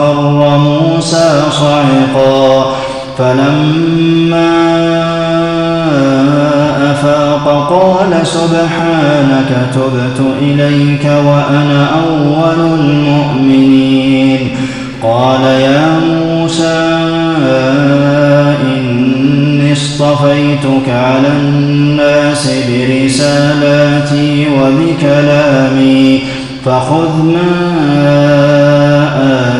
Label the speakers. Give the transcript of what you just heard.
Speaker 1: وخر موسى صعقا فلما أفاق قال سبحانك تبت إليك وأنا أول المؤمنين. قال يا موسى إني اصطفيتك على الناس برسالاتي وبكلامي فخذ ما آتيتك